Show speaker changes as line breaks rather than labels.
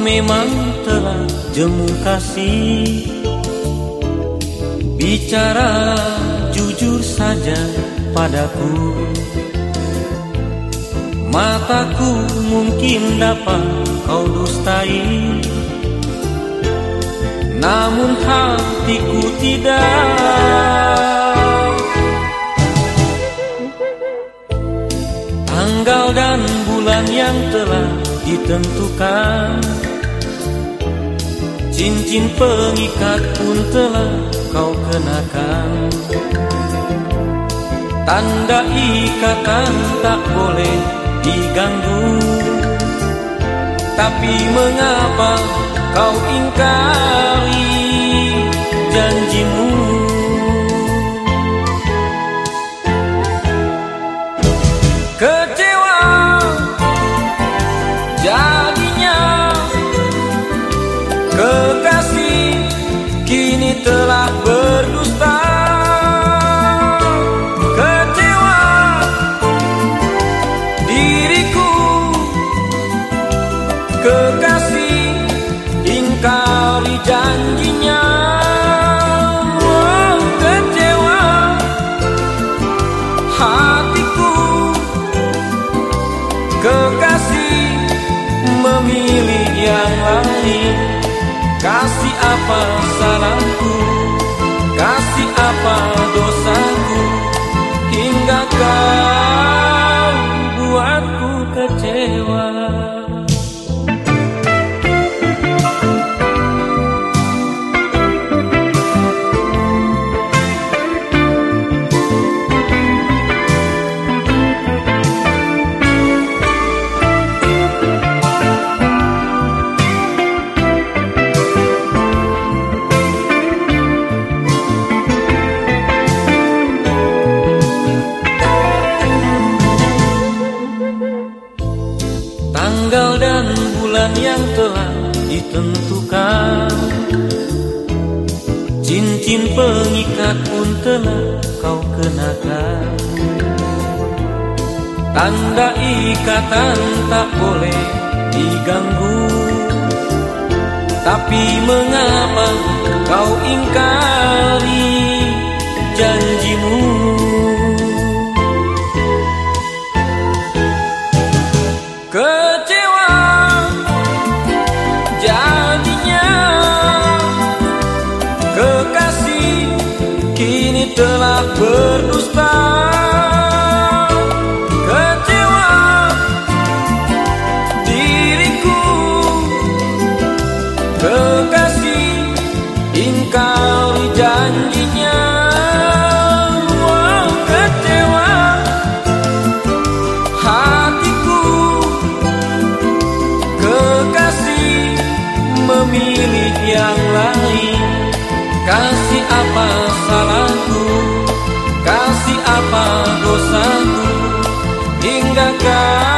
memang telah jemu kasih. Bicara jujur saja padaku. Mataku mungkin dapat kau dustai. Namun hatiku tidak. Tanggal dan bulan yang telah ditentukan. Cincin pengikat pun telah kau kenakan. Tanda ikatan tak boleh diganggu. Tapi mengapa kau ingkari Kekasih ingkari janjinya. Oh, Kecewa. Hatiku Kekasih memilih yang lain. Kasih apa salahku? Kasih apa telah ditentukan. Cincin pengikat pun telah kau kenakan. Tanda ikatan tak boleh diganggu. Tapi mengapa kau ingkari berdusta Kecewa diriku Kekasih ingkari janjinya Wow, kecewa hatiku Kekasih memilih yang lain Kasih apa salahku apa dosaku? Hingga kau